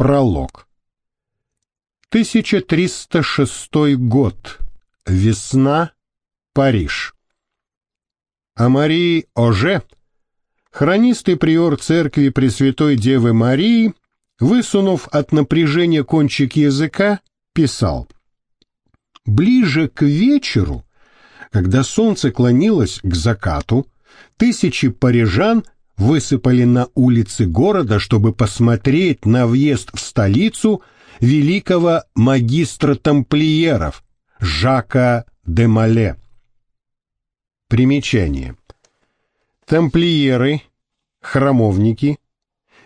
Пролог. 1306 год. Весна. Париж. А Марии Оже, хронист и приор церкви Пресвятой Девы Марии, высунув от напряжения кончик языка, писал «Ближе к вечеру, когда солнце клонилось к закату, тысячи парижан высыпали на улицы города, чтобы посмотреть на въезд в столицу великого магистра тамплиеров Жака де Мале. Примечание. Тамплиеры, храмовники,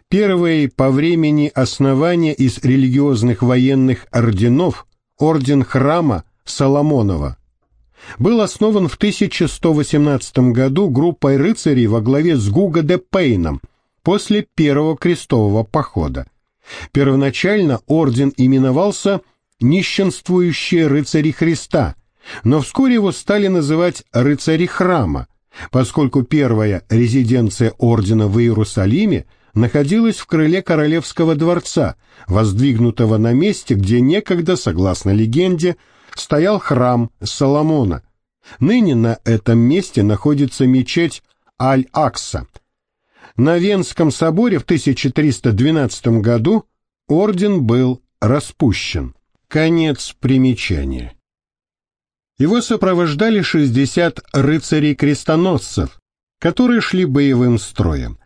первые по времени основания из религиозных военных орденов, орден храма Соломонова, был основан в 1118 году группой рыцарей во главе с Гуго де Пейном после первого крестового похода. Первоначально орден именовался «Нищенствующие рыцари Христа», но вскоре его стали называть «рыцари храма», поскольку первая резиденция ордена в Иерусалиме находилась в крыле королевского дворца, воздвигнутого на месте, где некогда, согласно легенде, стоял храм Соломона. Ныне на этом месте находится мечеть Аль-Акса. На Венском соборе в 1312 году орден был распущен. Конец примечания. Его сопровождали 60 рыцарей-крестоносцев, которые шли боевым строем.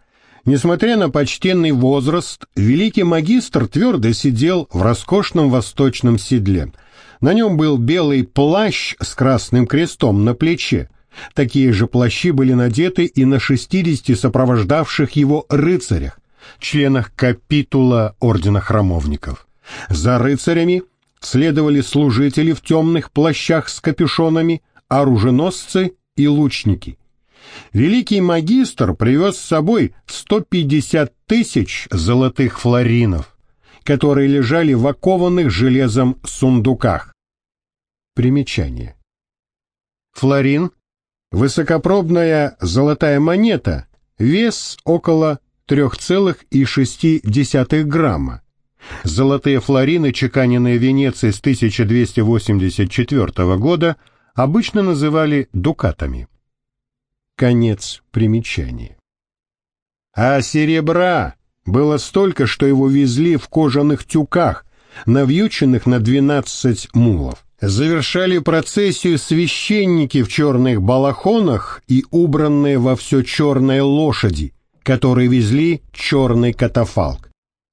Несмотря на почтенный возраст, великий магистр твердо сидел в роскошном восточном седле – на нем был белый плащ с красным крестом на плече. Такие же плащи были надеты и на 60 сопровождавших его рыцарях, членах капитула Ордена Храмовников. За рыцарями следовали служители в темных плащах с капюшонами, оруженосцы и лучники. Великий магистр привез с собой 150 тысяч золотых флоринов которые лежали в окованных железом сундуках. Примечание. Флорин – высокопробная золотая монета, вес около 3,6 грамма. Золотые флорины, чеканенные в Венеции с 1284 года, обычно называли дукатами. Конец примечания. А серебра было столько, что его везли в кожаных тюках, навьюченных на двенадцать мулов. Завершали процессию священники в черных балахонах и убранные во все черные лошади, которые везли черный катафалк.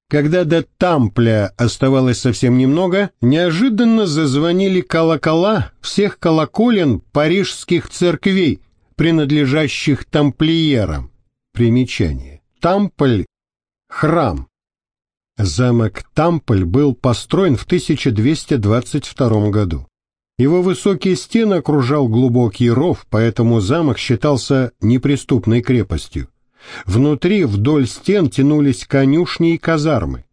Когда до Тампля оставалось совсем немного, неожиданно зазвонили колокола всех колоколен парижских церквей, принадлежащих тамплиерам. Примечание. Тампль Храм. Замок Тамполь был построен в 1222 году. Его высокие стены окружал глубокий ров, поэтому замок считался неприступной крепостью. Внутри вдоль стен тянулись конюшни и казармы.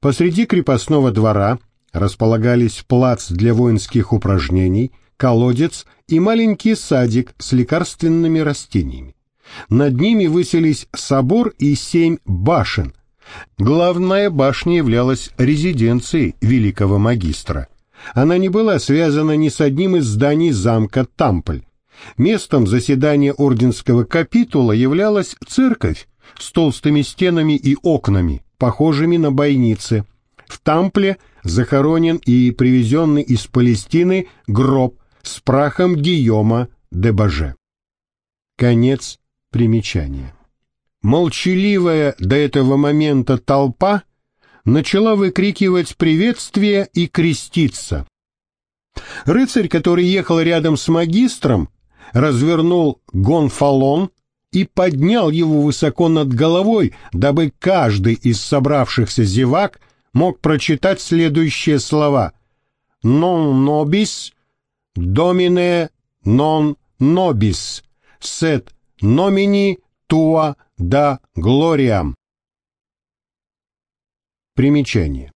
Посреди крепостного двора располагались плац для воинских упражнений, колодец и маленький садик с лекарственными растениями. Над ними высились собор и семь башен, Главная башня являлась резиденцией великого магистра. Она не была связана ни с одним из зданий замка Тампль. Местом заседания орденского капитула являлась церковь с толстыми стенами и окнами, похожими на бойницы. В Тампле захоронен и привезенный из Палестины гроб с прахом Гийома де Баже. Конец примечания. Молчаливая до этого момента толпа начала выкрикивать приветствие и креститься. Рыцарь, который ехал рядом с магистром, развернул гонфалон и поднял его высоко над головой, дабы каждый из собравшихся зевак мог прочитать следующие слова «Non nobis, domine non nobis, sed nomini tua да глориам. Примечание.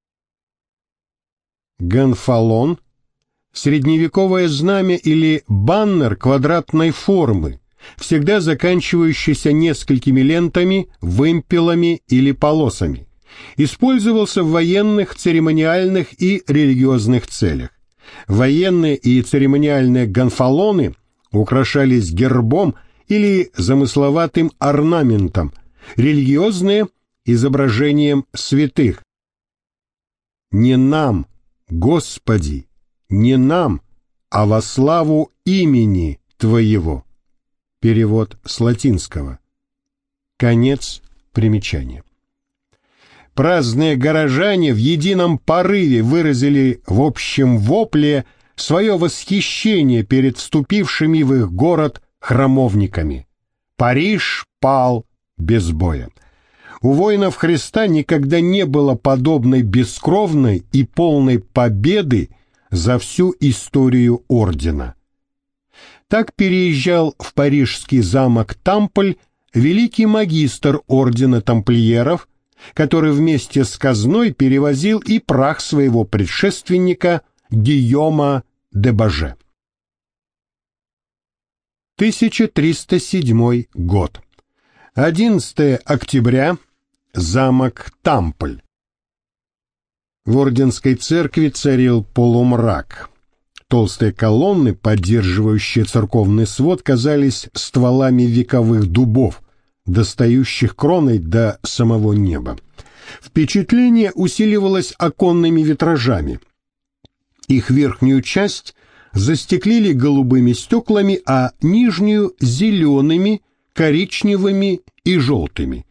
Гонфалон – средневековое знамя или баннер квадратной формы, всегда заканчивающийся несколькими лентами, вымпелами или полосами. использовался в военных, церемониальных и религиозных целях. Военные и церемониальные гонфалоны украшались гербом или замысловатым орнаментом, религиозные – изображением святых. «Не нам, Господи, не нам, а во славу имени Твоего». Перевод с латинского. Конец примечания. Праздные горожане в едином порыве выразили в общем вопле свое восхищение перед вступившими в их город храмовниками. Париж пал без боя. У воинов Христа никогда не было подобной бескровной и полной победы за всю историю ордена. Так переезжал в парижский замок Тамполь великий магистр ордена тамплиеров, который вместе с казной перевозил и прах своего предшественника Гийома де Баже. 1307 год. 11 октября. Замок Тампль. В Орденской церкви царил полумрак. Толстые колонны, поддерживающие церковный свод, казались стволами вековых дубов, достающих кроной до самого неба. Впечатление усиливалось оконными витражами. Их верхнюю часть застеклили голубыми стеклами, а нижнюю — зелеными, коричневыми и желтыми.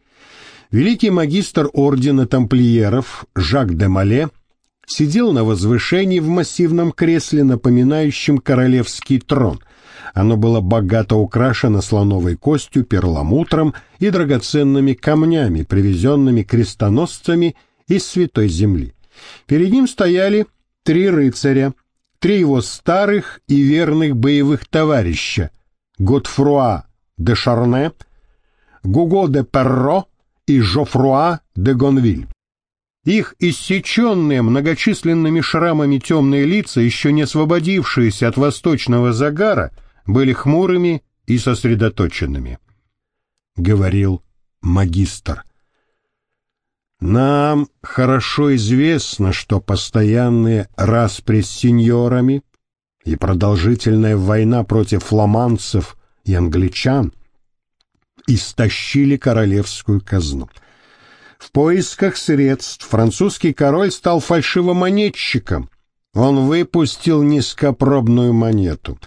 Великий магистр ордена тамплиеров Жак де Мале сидел на возвышении в массивном кресле, напоминающем королевский трон — оно было богато украшено слоновой костью, перламутром и драгоценными камнями, привезенными крестоносцами из Святой Земли. Перед ним стояли три рыцаря, три его старых и верных боевых товарища — Готфруа де Шарне, Гуго де Перро и Жофруа де Гонвиль. Их иссеченные многочисленными шрамами темные лица, еще не освободившиеся от восточного загара — были хмурыми и сосредоточенными. Говорил магистр. Нам хорошо известно, что постоянные распри с сеньорами и продолжительная война против фламандцев и англичан истощили королевскую казну. В поисках средств французский король стал фальшивомонетчиком он выпустил низкопробную монету.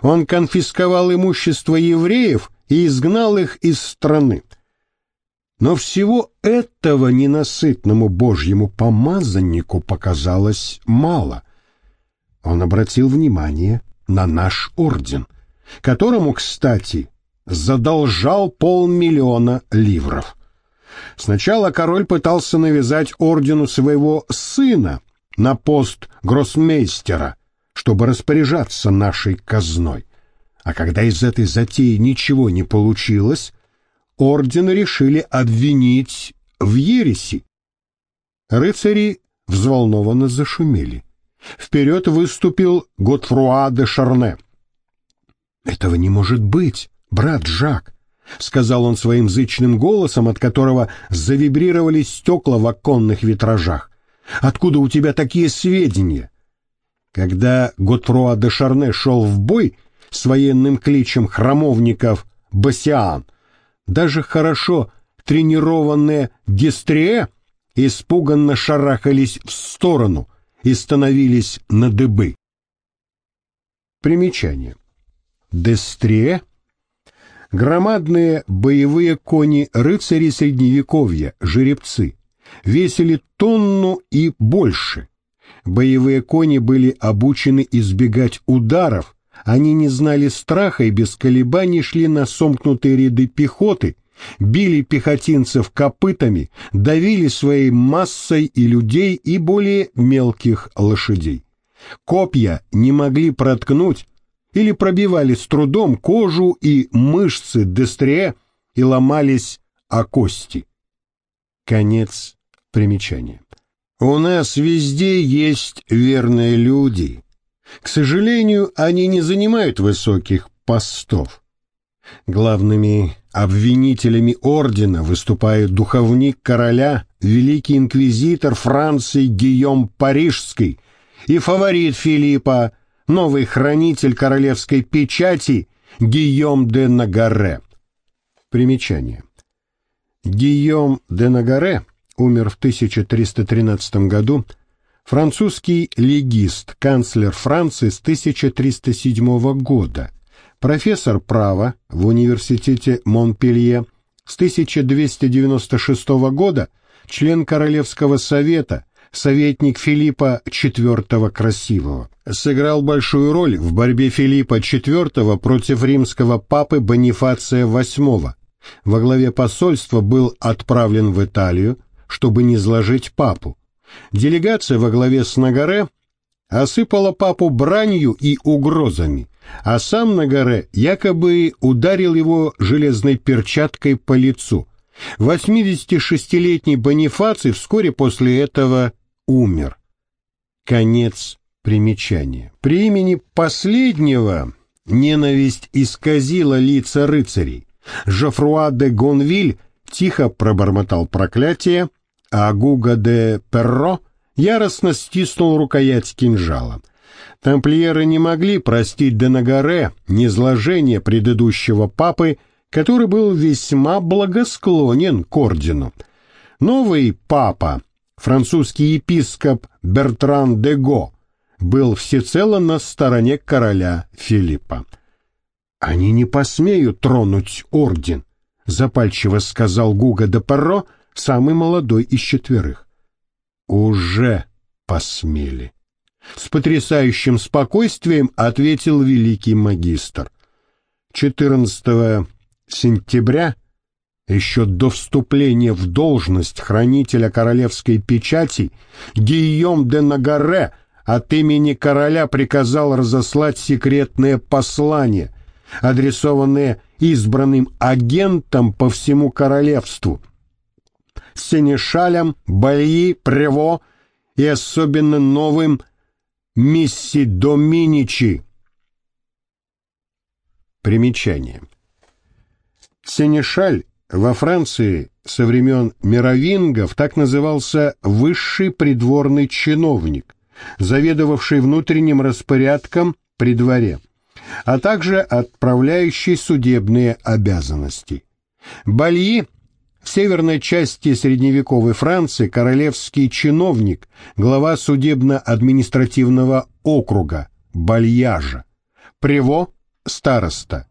Он конфисковал имущество евреев и изгнал их из страны. Но всего этого ненасытному божьему помазаннику показалось мало. Он обратил внимание на наш орден, которому, кстати, задолжал полмиллиона ливров. Сначала король пытался навязать ордену своего сына — на пост гроссмейстера, чтобы распоряжаться нашей казной. А когда из этой затеи ничего не получилось, орден решили обвинить в ереси. Рыцари взволнованно зашумели. Вперед выступил Готфруа де Шарне. «Этого не может быть, брат Жак», — сказал он своим зычным голосом, от которого завибрировали стекла в оконных витражах. Откуда у тебя такие сведения? Когда Готфруа де Шарне шел в бой с военным кличем храмовников Басиан, даже хорошо тренированные дистрие испуганно шарахались в сторону и становились на дыбы. Примечание. Дестрие — громадные боевые кони рыцари Средневековья, жеребцы — весили тонну и больше. Боевые кони были обучены избегать ударов, они не знали страха и без колебаний шли на сомкнутые ряды пехоты, били пехотинцев копытами, давили своей массой и людей, и более мелких лошадей. Копья не могли проткнуть или пробивали с трудом кожу и мышцы дестрия и ломались о кости. Конец Примечание. У нас везде есть верные люди. К сожалению, они не занимают высоких постов. Главными обвинителями ордена выступают духовник короля, великий инквизитор Франции Гийом Парижский и фаворит Филиппа, новый хранитель королевской печати Гийом де Нагаре. Примечание. Гийом де Нагаре умер в 1313 году, французский легист, канцлер Франции с 1307 года, профессор права в университете Монпелье с 1296 года, член Королевского совета, советник Филиппа IV Красивого. Сыграл большую роль в борьбе Филиппа IV против римского папы Бонифация VIII. Во главе посольства был отправлен в Италию, чтобы не зложить папу. Делегация во главе с Нагаре осыпала папу бранью и угрозами, а сам Нагаре якобы ударил его железной перчаткой по лицу. 86-летний Бонифаций вскоре после этого умер. Конец примечания. При имени последнего ненависть исказила лица рыцарей. Жофруа де Гонвиль тихо пробормотал проклятие, а Гуга де Перро яростно стиснул рукоять кинжала. Тамплиеры не могли простить Денагаре низложение предыдущего папы, который был весьма благосклонен к ордену. Новый папа, французский епископ Бертран де Го, был всецело на стороне короля Филиппа. «Они не посмеют тронуть орден», — запальчиво сказал Гуга де Перро, самый молодой из четверых. «Уже посмели». С потрясающим спокойствием ответил великий магистр. 14 сентября, еще до вступления в должность хранителя королевской печати, Гийом де Нагаре от имени короля приказал разослать секретное послание, адресованное избранным агентам по всему королевству, сенешалям, Бальи, Прево и особенно новым Мисси Доминичи. Примечание. Сенешаль во Франции со времен мировингов так назывался высший придворный чиновник, заведовавший внутренним распорядком при дворе, а также отправляющий судебные обязанности. Бальи в северной части средневековой Франции королевский чиновник, глава судебно-административного округа, Бальяжа, Прево – староста,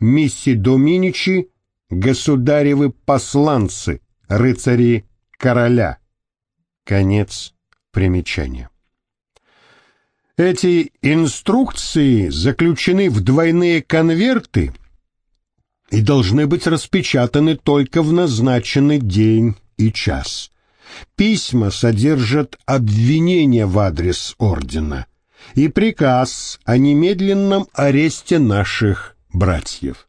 Мисси Доминичи – государевы посланцы, рыцари короля. Конец примечания. Эти инструкции заключены в двойные конверты и должны быть распечатаны только в назначенный день и час. Письма содержат обвинения в адрес ордена и приказ о немедленном аресте наших братьев.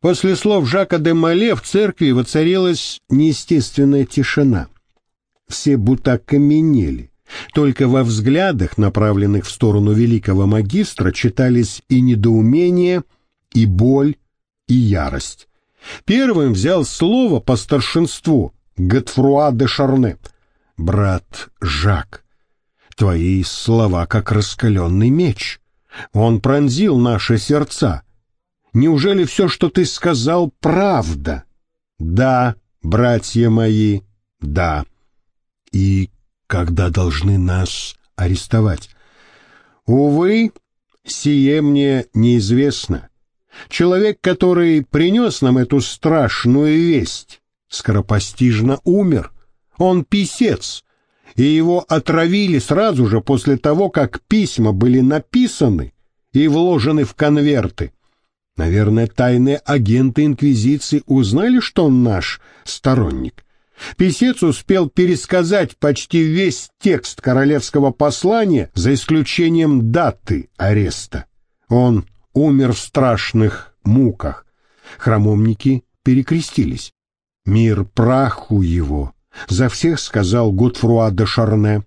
После слов Жака де Мале в церкви воцарилась неестественная тишина. Все будто каменели. Только во взглядах, направленных в сторону великого магистра, читались и недоумение, и боль, и ярость. Первым взял слово по старшинству Готфруа де Шарне. «Брат Жак, твои слова как раскаленный меч. Он пронзил наши сердца. Неужели все, что ты сказал, правда?» «Да, братья мои, да». «И когда должны нас арестовать?» «Увы, сие мне неизвестно. Человек, который принес нам эту страшную весть, скоропостижно умер. Он писец, и его отравили сразу же после того, как письма были написаны и вложены в конверты. Наверное, тайные агенты Инквизиции узнали, что он наш сторонник. Писец успел пересказать почти весь текст королевского послания, за исключением даты ареста. Он умер в страшных муках. Храмовники перекрестились. «Мир праху его!» — за всех сказал Готфруа де Шарне.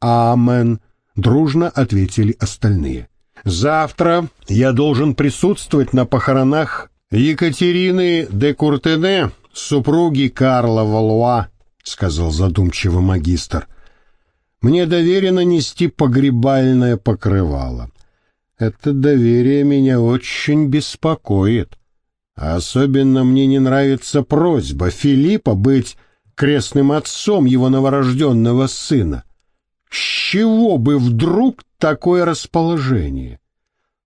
«Амен!» — дружно ответили остальные. «Завтра я должен присутствовать на похоронах Екатерины де Куртене, супруги Карла Валуа, сказал задумчиво магистр. Мне доверено нести погребальное покрывало. Это доверие меня очень беспокоит. А особенно мне не нравится просьба Филиппа быть крестным отцом его новорожденного сына. С чего бы вдруг такое расположение?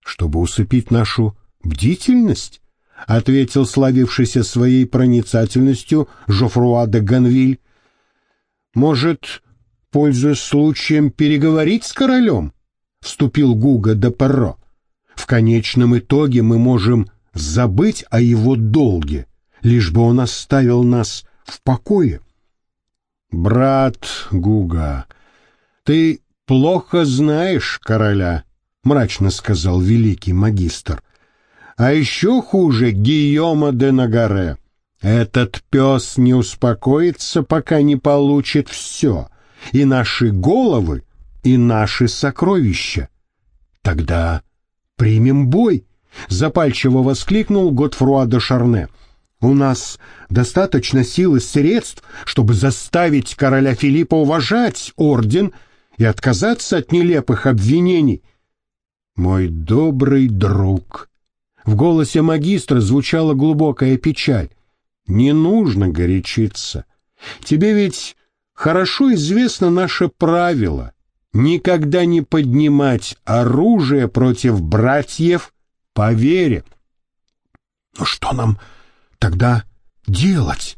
Чтобы усыпить нашу бдительность? — ответил славившийся своей проницательностью Жофруа де Ганвиль. «Может, пользуясь случаем, переговорить с королем?» — вступил Гуга де Перро. «В конечном итоге мы можем забыть о его долге, лишь бы он оставил нас в покое». «Брат Гуга, ты плохо знаешь короля», — мрачно сказал великий магистр а еще хуже Гийома де Нагаре. Этот пес не успокоится, пока не получит все, и наши головы, и наши сокровища. Тогда примем бой, — запальчиво воскликнул Готфруа де Шарне. У нас достаточно сил и средств, чтобы заставить короля Филиппа уважать орден и отказаться от нелепых обвинений. Мой добрый друг, в голосе магистра звучала глубокая печаль. «Не нужно горячиться. Тебе ведь хорошо известно наше правило — никогда не поднимать оружие против братьев по вере». «Ну что нам тогда делать?»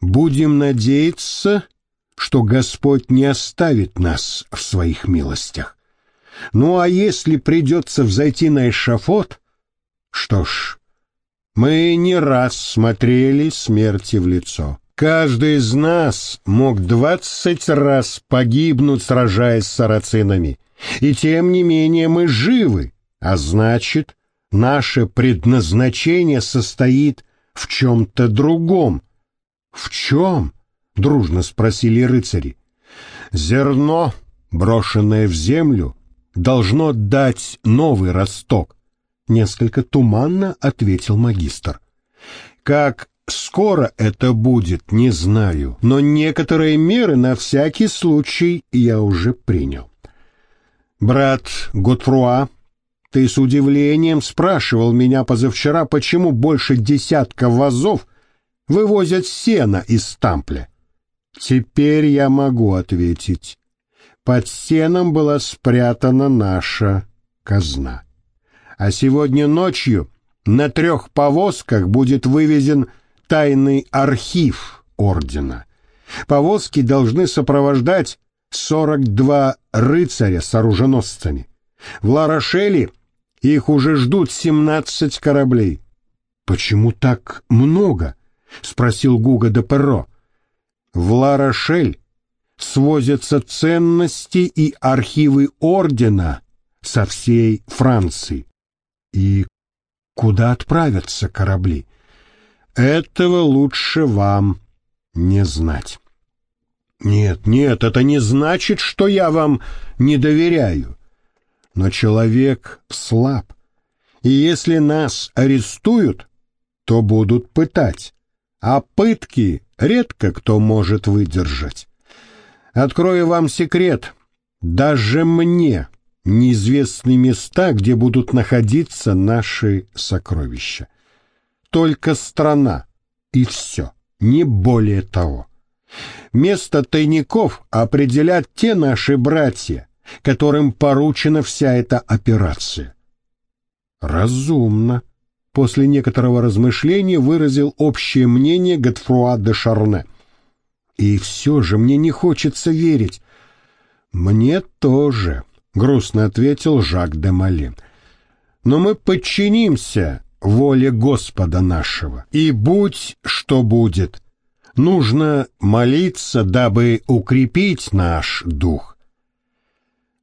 «Будем надеяться, что Господь не оставит нас в своих милостях. Ну а если придется взойти на эшафот, что ж, мы не раз смотрели смерти в лицо. Каждый из нас мог двадцать раз погибнуть, сражаясь с сарацинами. И тем не менее мы живы, а значит, наше предназначение состоит в чем-то другом. В чем? — дружно спросили рыцари. Зерно, брошенное в землю, должно дать новый росток несколько туманно ответил магистр. Как скоро это будет, не знаю, но некоторые меры на всякий случай я уже принял. Брат Готфруа, ты с удивлением спрашивал меня позавчера, почему больше десятка вазов вывозят сено из Тампля. Теперь я могу ответить. Под сеном была спрятана наша казна а сегодня ночью на трех повозках будет вывезен тайный архив ордена. Повозки должны сопровождать 42 рыцаря с оруженосцами. В Ларошеле их уже ждут 17 кораблей. «Почему так много?» — спросил Гуга де Перро. «В Ларошель свозятся ценности и архивы ордена со всей Франции. И куда отправятся корабли? Этого лучше вам не знать. Нет, нет, это не значит, что я вам не доверяю. Но человек слаб, и если нас арестуют, то будут пытать, а пытки редко кто может выдержать. Открою вам секрет, даже мне неизвестны места, где будут находиться наши сокровища. Только страна, и все, не более того. Место тайников определят те наши братья, которым поручена вся эта операция. Разумно. После некоторого размышления выразил общее мнение Готфруа де Шарне. И все же мне не хочется верить. Мне тоже грустно ответил Жак де Малин. Но мы подчинимся воле Господа нашего, и будь что будет. Нужно молиться, дабы укрепить наш дух.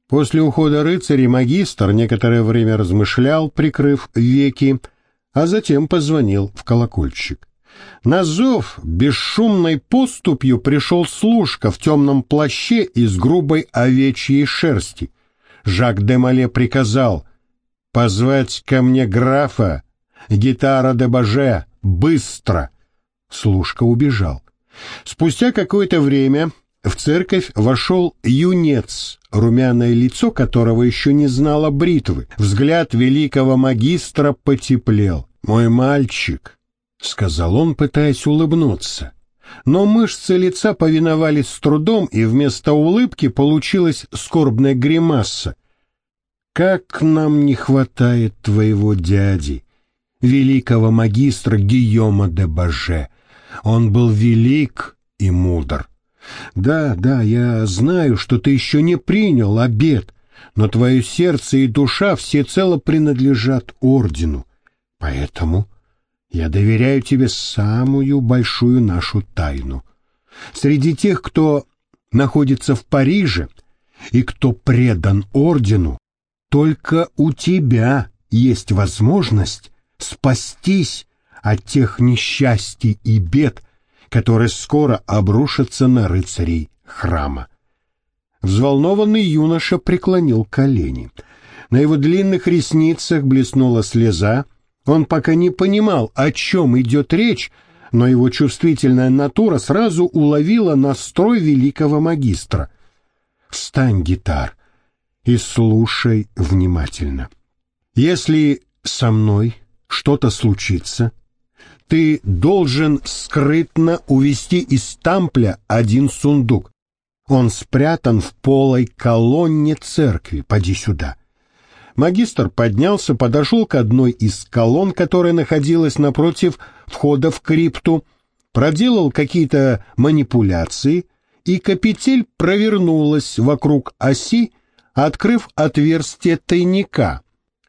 После ухода рыцарей магистр некоторое время размышлял, прикрыв веки, а затем позвонил в колокольчик. На зов бесшумной поступью пришел служка в темном плаще из грубой овечьей шерсти — Жак де Мале приказал позвать ко мне графа Гитара де Баже! Быстро!» Служка убежал. Спустя какое-то время в церковь вошел юнец, румяное лицо которого еще не знало бритвы. Взгляд великого магистра потеплел. «Мой мальчик», — сказал он, пытаясь улыбнуться. Но мышцы лица повиновались с трудом, и вместо улыбки получилась скорбная гримаса. «Как нам не хватает твоего дяди, великого магистра Гийома де Баже! Он был велик и мудр. Да, да, я знаю, что ты еще не принял обед, но твое сердце и душа всецело принадлежат ордену. Поэтому я доверяю тебе самую большую нашу тайну. Среди тех, кто находится в Париже и кто предан ордену, только у тебя есть возможность спастись от тех несчастий и бед, которые скоро обрушатся на рыцарей храма. Взволнованный юноша преклонил колени. На его длинных ресницах блеснула слеза. Он пока не понимал, о чем идет речь, но его чувствительная натура сразу уловила настрой великого магистра. «Встань, гитар, и слушай внимательно. Если со мной что-то случится, ты должен скрытно увести из тампля один сундук. Он спрятан в полой колонне церкви. Поди сюда. Магистр поднялся, подошел к одной из колонн, которая находилась напротив входа в крипту, проделал какие-то манипуляции, и капитель провернулась вокруг оси, открыв отверстие тайника.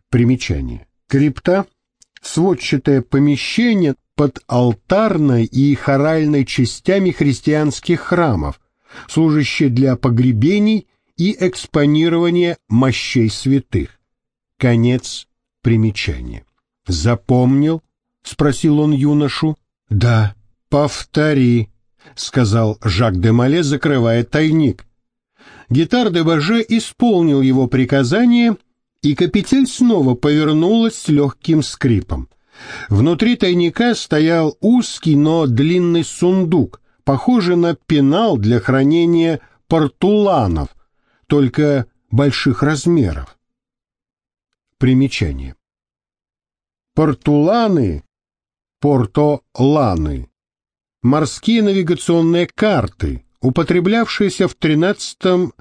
Примечание. Крипта — сводчатое помещение под алтарной и хоральной частями христианских храмов, служащее для погребений и экспонирования мощей святых. Конец примечания. «Запомнил?» — спросил он юношу. «Да, повтори», — сказал Жак де Мале, закрывая тайник. Гитар де Баже исполнил его приказание, и капитель снова повернулась с легким скрипом. Внутри тайника стоял узкий, но длинный сундук, похожий на пенал для хранения портуланов, только больших размеров. Примечание. Портуланы, портоланы, морские навигационные карты, употреблявшиеся в XIII-XVI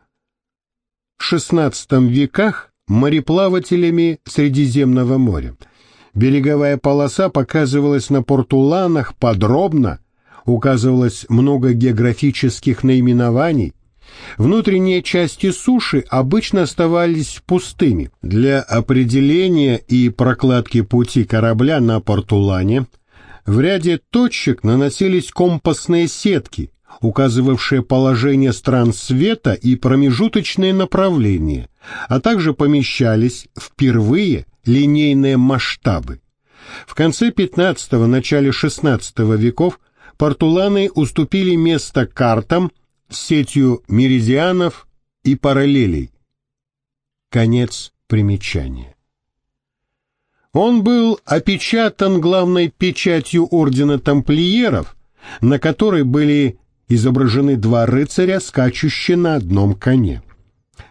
веках мореплавателями Средиземного моря. Береговая полоса показывалась на портуланах подробно, указывалось много географических наименований. Внутренние части суши обычно оставались пустыми. Для определения и прокладки пути корабля на портулане в ряде точек наносились компасные сетки, указывавшие положение стран света и промежуточные направления, а также помещались впервые линейные масштабы. В конце XV – начале XVI веков портуланы уступили место картам сетью меридианов и параллелей. Конец примечания. Он был опечатан главной печатью ордена тамплиеров, на которой были изображены два рыцаря, скачущие на одном коне.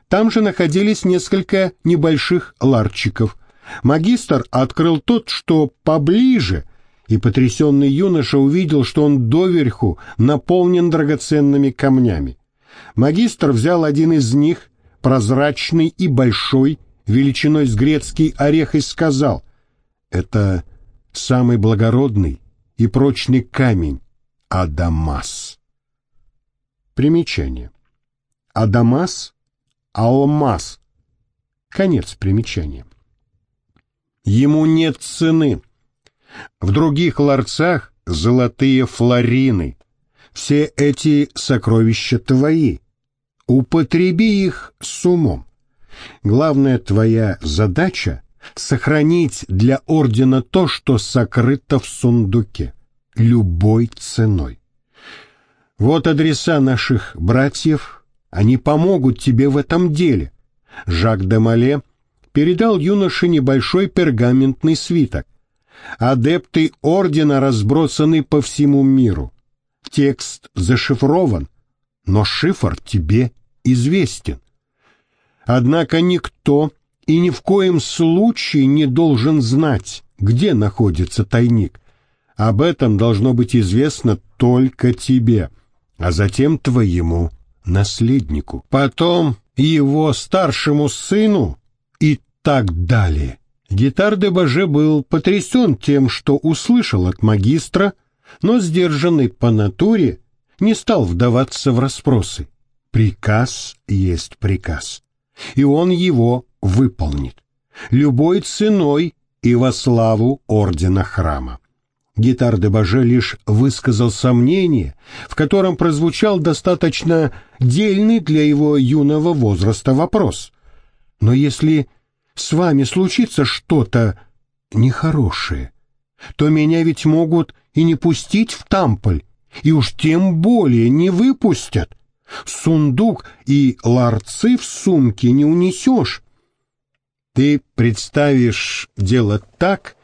Там же находились несколько небольших ларчиков. Магистр открыл тот, что поближе, и потрясенный юноша увидел, что он доверху наполнен драгоценными камнями. Магистр взял один из них, прозрачный и большой, величиной с грецкий орех, и сказал, «Это самый благородный и прочный камень, Адамас». Примечание. Адамас, алмаз. Конец примечания. Ему нет цены. В других ларцах золотые флорины. Все эти сокровища твои. Употреби их с умом. Главная твоя задача — сохранить для ордена то, что сокрыто в сундуке, любой ценой. Вот адреса наших братьев, они помогут тебе в этом деле. Жак де Мале передал юноше небольшой пергаментный свиток. Адепты ордена разбросаны по всему миру. Текст зашифрован, но шифр тебе известен. Однако никто и ни в коем случае не должен знать, где находится тайник. Об этом должно быть известно только тебе, а затем твоему наследнику, потом его старшему сыну и так далее. Гитар де Баже был потрясен тем, что услышал от магистра, но сдержанный по натуре не стал вдаваться в расспросы. Приказ есть приказ, и он его выполнит, любой ценой и во славу ордена храма. Гитар де Баже лишь высказал сомнение, в котором прозвучал достаточно дельный для его юного возраста вопрос. Но если с вами случится что-то нехорошее, то меня ведь могут и не пустить в Тамполь, и уж тем более не выпустят. Сундук и ларцы в сумке не унесешь. Ты представишь дело так,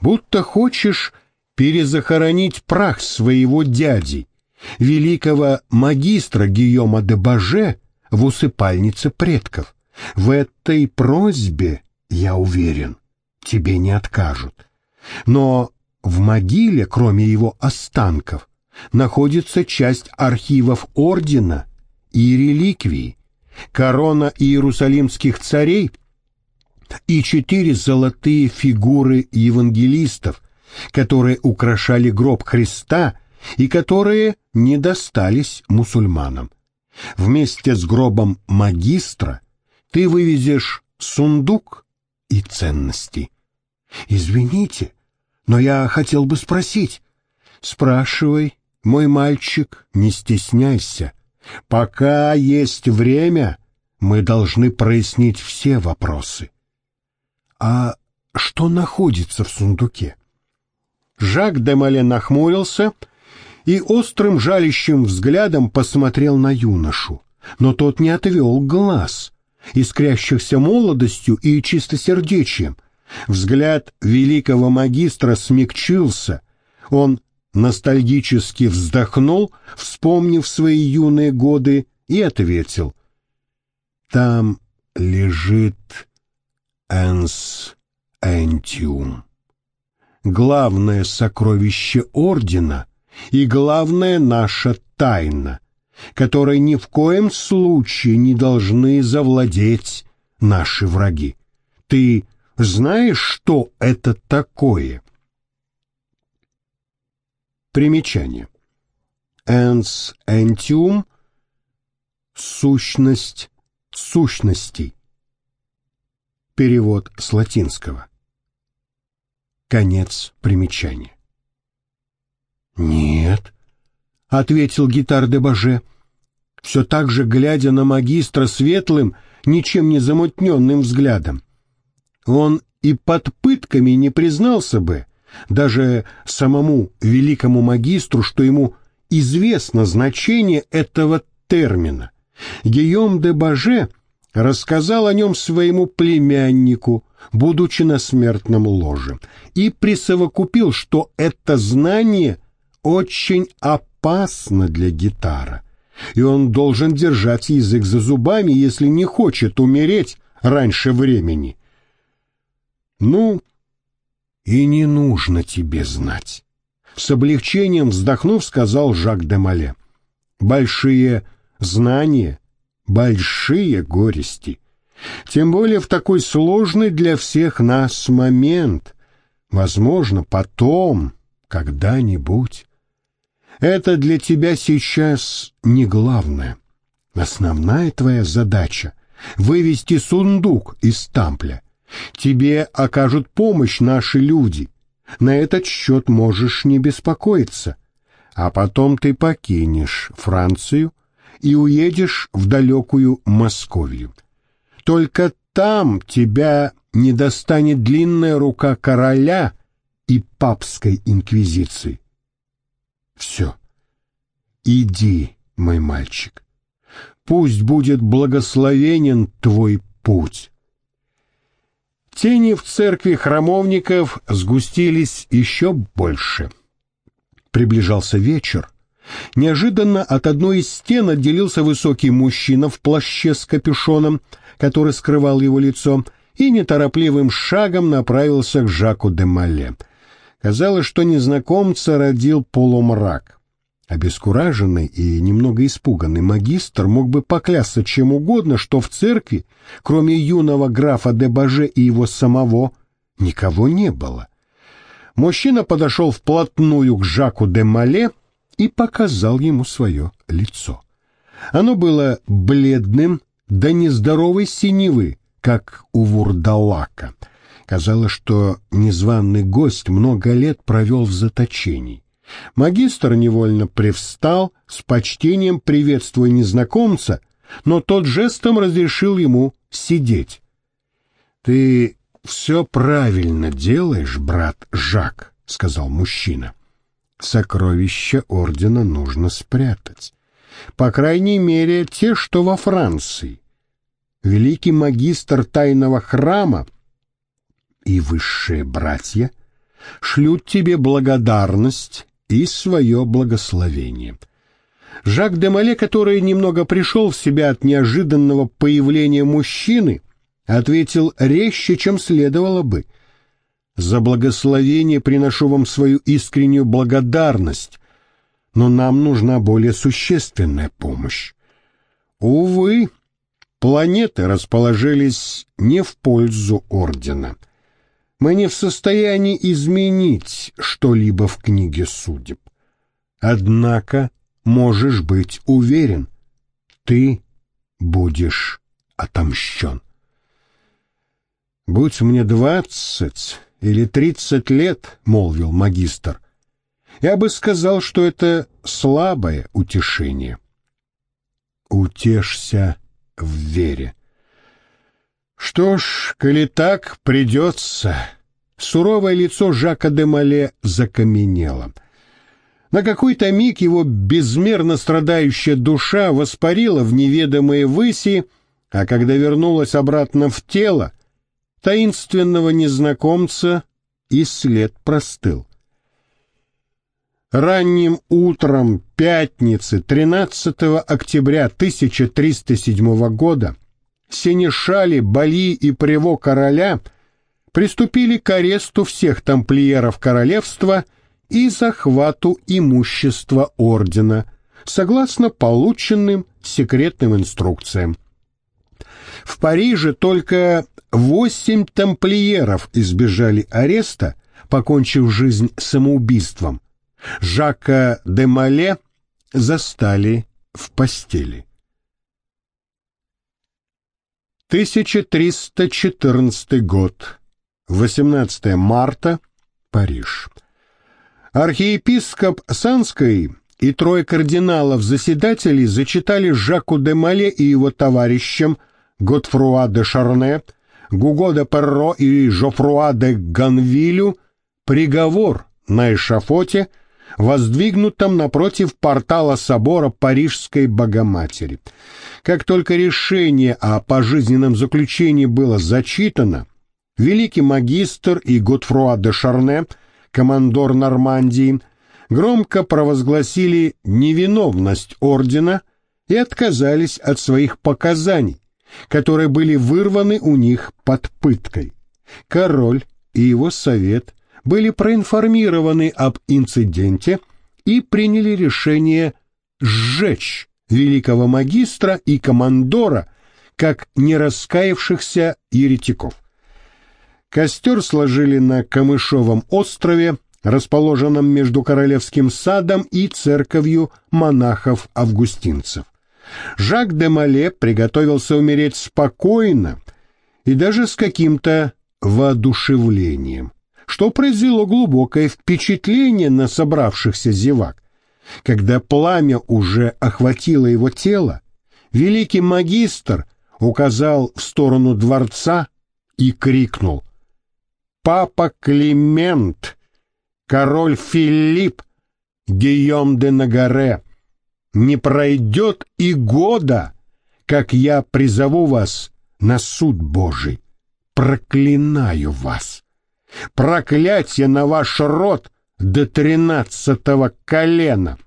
будто хочешь перезахоронить прах своего дяди, великого магистра Гийома де Баже в усыпальнице предков. В этой просьбе, я уверен, тебе не откажут. Но в могиле, кроме его останков, находится часть архивов ордена и реликвий, корона иерусалимских царей и четыре золотые фигуры евангелистов, которые украшали гроб Христа и которые не достались мусульманам. Вместе с гробом магистра ты вывезешь сундук и ценности. Извините, но я хотел бы спросить. Спрашивай, мой мальчик, не стесняйся. Пока есть время, мы должны прояснить все вопросы. А что находится в сундуке? Жак де Мале нахмурился и острым жалящим взглядом посмотрел на юношу, но тот не отвел глаз, искрящихся молодостью и чистосердечием. Взгляд великого магистра смягчился, он ностальгически вздохнул, вспомнив свои юные годы, и ответил. «Там лежит Энс Энтиум. Главное сокровище Ордена и главная наша тайна, которой ни в коем случае не должны завладеть наши враги. Ты знаешь, что это такое?» Примечание. Энс энтиум – сущность сущностей. Перевод с латинского. Конец примечания. «Нет», — ответил гитар де Баже, все так же глядя на магистра светлым, ничем не замутненным взглядом. Он и под пытками не признался бы, даже самому великому магистру, что ему известно значение этого термина. Гийом де Баже рассказал о нем своему племяннику, будучи на смертном ложе, и присовокупил, что это знание очень опасно для гитара, и он должен держать язык за зубами, если не хочет умереть раньше времени. Ну, и не нужно тебе знать. С облегчением вздохнув, сказал Жак де Мале. Большие знания, большие горести. Тем более в такой сложный для всех нас момент. Возможно, потом, когда-нибудь. Это для тебя сейчас не главное. Основная твоя задача — вывести сундук из тампля Тебе окажут помощь наши люди. На этот счет можешь не беспокоиться. А потом ты покинешь Францию и уедешь в далекую Московию. Только там тебя не достанет длинная рука короля и папской инквизиции. Все. Иди, мой мальчик. Пусть будет благословенен твой путь. Тени в церкви храмовников сгустились еще больше. Приближался вечер. Неожиданно от одной из стен отделился высокий мужчина в плаще с капюшоном, который скрывал его лицо, и неторопливым шагом направился к Жаку де Мале. Казалось, что незнакомца родил полумрак. Обескураженный и немного испуганный магистр мог бы поклясться чем угодно, что в церкви, кроме юного графа де Баже и его самого, никого не было. Мужчина подошел вплотную к Жаку де Мале и показал ему свое лицо. Оно было бледным до нездоровой синевы, как у вурдалака. Казалось, что незваный гость много лет провел в заточении. Магистр невольно привстал, с почтением приветствуя незнакомца, но тот жестом разрешил ему сидеть. — Ты все правильно делаешь, брат Жак, — сказал мужчина. — Сокровища ордена нужно спрятать. По крайней мере, те, что во Франции. Великий магистр тайного храма и высшие братья шлют тебе благодарность и свое благословение. Жак де Мале, который немного пришел в себя от неожиданного появления мужчины, ответил резче, чем следовало бы. «За благословение приношу вам свою искреннюю благодарность, но нам нужна более существенная помощь. Увы, планеты расположились не в пользу Ордена — мы не в состоянии изменить что-либо в книге судеб. Однако можешь быть уверен, ты будешь отомщен. «Будь мне двадцать или тридцать лет», — молвил магистр, — «я бы сказал, что это слабое утешение». «Утешься в вере». Что ж, коли так, придется. Суровое лицо Жака де Мале закаменело. На какой-то миг его безмерно страдающая душа воспарила в неведомые выси, а когда вернулась обратно в тело, таинственного незнакомца и след простыл. Ранним утром пятницы 13 октября 1307 года сенешали, Бали и Приво короля приступили к аресту всех тамплиеров королевства и захвату имущества ордена, согласно полученным секретным инструкциям. В Париже только восемь тамплиеров избежали ареста, покончив жизнь самоубийством. Жака де Мале застали в постели. 1314 год. 18 марта. Париж. Архиепископ Санской и трое кардиналов-заседателей зачитали Жаку де Мале и его товарищам Готфруа де Шарне, Гуго де Перро и Жофруа де Ганвилю приговор на эшафоте, воздвигнутом напротив портала собора Парижской Богоматери – как только решение о пожизненном заключении было зачитано, великий магистр и Готфруа де Шарне, командор Нормандии, громко провозгласили невиновность ордена и отказались от своих показаний, которые были вырваны у них под пыткой. Король и его совет были проинформированы об инциденте и приняли решение сжечь великого магистра и командора, как не раскаявшихся еретиков. Костер сложили на Камышовом острове, расположенном между Королевским садом и церковью монахов-августинцев. Жак де Мале приготовился умереть спокойно и даже с каким-то воодушевлением, что произвело глубокое впечатление на собравшихся зевак. Когда пламя уже охватило его тело, великий магистр указал в сторону дворца и крикнул «Папа Климент, король Филипп, Гийом де Нагаре, не пройдет и года, как я призову вас на суд Божий. проклинаю вас! Проклятие на ваш род до тринадцатого колена!»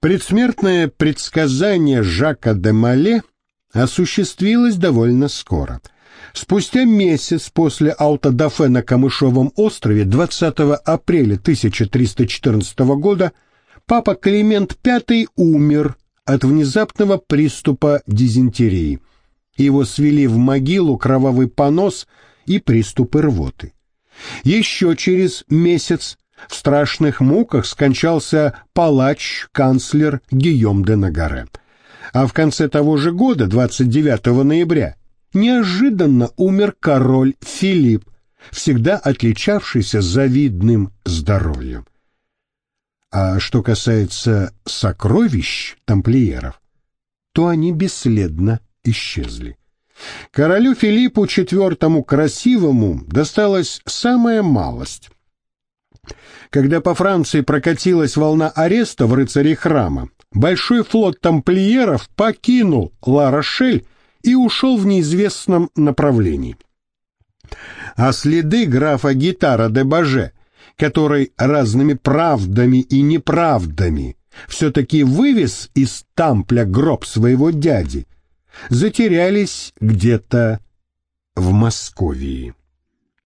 Предсмертное предсказание Жака де Мале осуществилось довольно скоро. Спустя месяц после аутодафе на Камышовом острове 20 апреля 1314 года папа Климент V умер от внезапного приступа дизентерии. Его свели в могилу кровавый понос и приступы рвоты. Еще через месяц в страшных муках скончался палач-канцлер Гийом де Нагаре. А в конце того же года, 29 ноября, неожиданно умер король Филипп, всегда отличавшийся завидным здоровьем. А что касается сокровищ тамплиеров, то они бесследно исчезли. Королю Филиппу IV Красивому досталась самая малость. Когда по Франции прокатилась волна арестов рыцарей храма, большой флот тамплиеров покинул Ла-Рошель и ушел в неизвестном направлении. А следы графа Гитара де Баже, который разными правдами и неправдами все-таки вывез из Тампля гроб своего дяди, затерялись где-то в Московии.